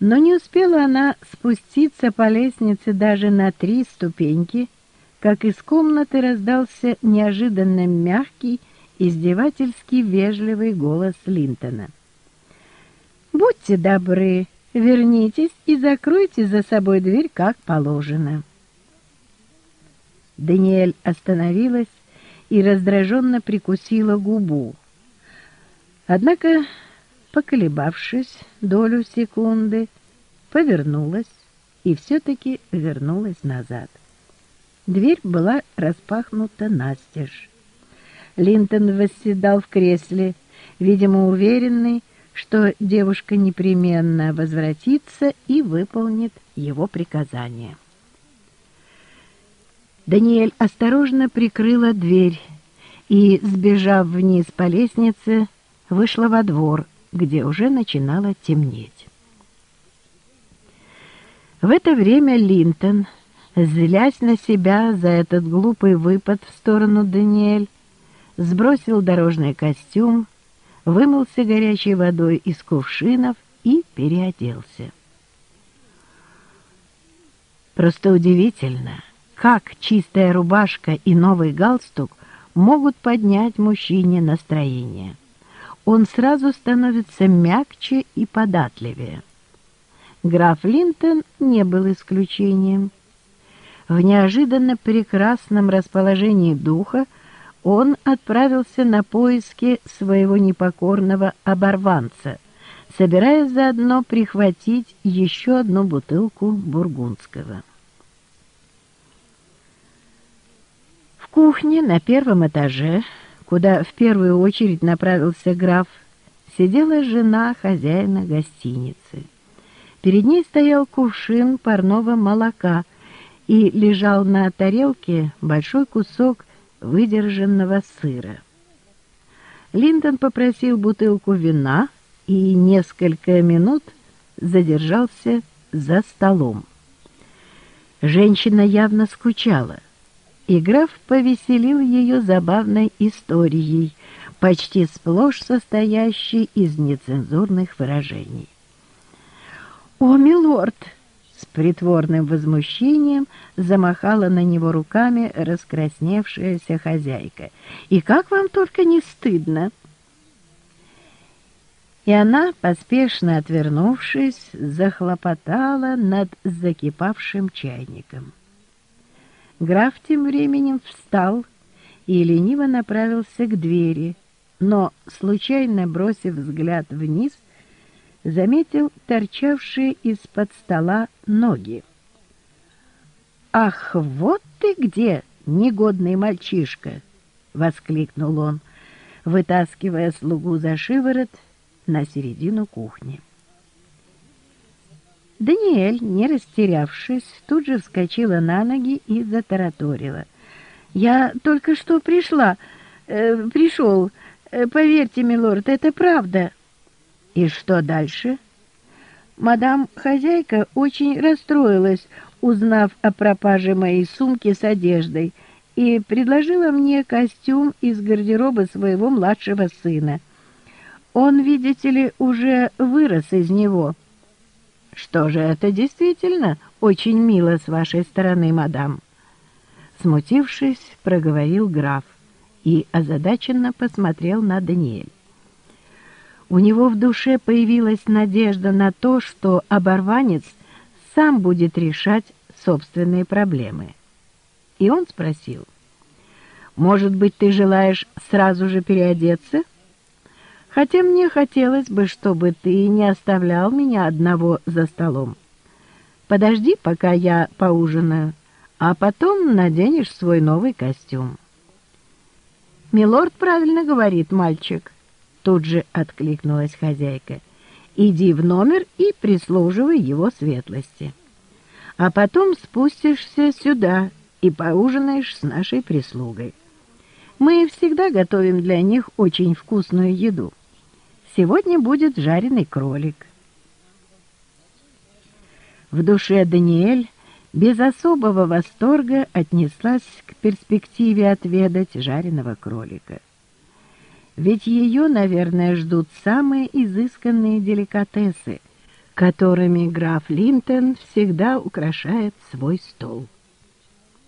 Но не успела она спуститься по лестнице даже на три ступеньки, как из комнаты раздался неожиданно мягкий, издевательски вежливый голос Линтона. «Будьте добры, вернитесь и закройте за собой дверь, как положено». Даниэль остановилась и раздраженно прикусила губу. Однако, поколебавшись долю секунды, повернулась и все-таки вернулась назад. Дверь была распахнута настежь. Линтон восседал в кресле, видимо, уверенный, что девушка непременно возвратится и выполнит его приказание. Даниэль осторожно прикрыла дверь и, сбежав вниз по лестнице, вышла во двор, где уже начинало темнеть. В это время Линтон, злясь на себя за этот глупый выпад в сторону Даниэль, сбросил дорожный костюм, вымылся горячей водой из кувшинов и переоделся. Просто удивительно, как чистая рубашка и новый галстук могут поднять мужчине настроение. Он сразу становится мягче и податливее. Граф Линтон не был исключением. В неожиданно прекрасном расположении духа он отправился на поиски своего непокорного оборванца, собираясь заодно прихватить еще одну бутылку бургундского. В кухне на первом этаже, куда в первую очередь направился граф, сидела жена хозяина гостиницы. Перед ней стоял кувшин парного молока и лежал на тарелке большой кусок выдержанного сыра. Линдон попросил бутылку вина и несколько минут задержался за столом. Женщина явно скучала, и граф повеселил ее забавной историей, почти сплошь состоящей из нецензурных выражений. «О, милорд!» С притворным возмущением замахала на него руками раскрасневшаяся хозяйка. «И как вам только не стыдно!» И она, поспешно отвернувшись, захлопотала над закипавшим чайником. Граф тем временем встал и лениво направился к двери, но, случайно бросив взгляд вниз, — заметил торчавшие из-под стола ноги. «Ах, вот ты где, негодный мальчишка!» — воскликнул он, вытаскивая слугу за шиворот на середину кухни. Даниэль, не растерявшись, тут же вскочила на ноги и затараторила. «Я только что пришла, э, пришел. Э, поверьте, милорд, это правда». И что дальше? Мадам-хозяйка очень расстроилась, узнав о пропаже моей сумки с одеждой, и предложила мне костюм из гардероба своего младшего сына. Он, видите ли, уже вырос из него. Что же, это действительно очень мило с вашей стороны, мадам. Смутившись, проговорил граф и озадаченно посмотрел на Даниэль. У него в душе появилась надежда на то, что оборванец сам будет решать собственные проблемы. И он спросил, «Может быть, ты желаешь сразу же переодеться? Хотя мне хотелось бы, чтобы ты не оставлял меня одного за столом. Подожди, пока я поужинаю, а потом наденешь свой новый костюм». «Милорд правильно говорит, мальчик», Тут же откликнулась хозяйка. «Иди в номер и прислуживай его светлости. А потом спустишься сюда и поужинаешь с нашей прислугой. Мы всегда готовим для них очень вкусную еду. Сегодня будет жареный кролик». В душе Даниэль без особого восторга отнеслась к перспективе отведать жареного кролика. Ведь ее, наверное, ждут самые изысканные деликатесы, которыми граф Линтон всегда украшает свой стол.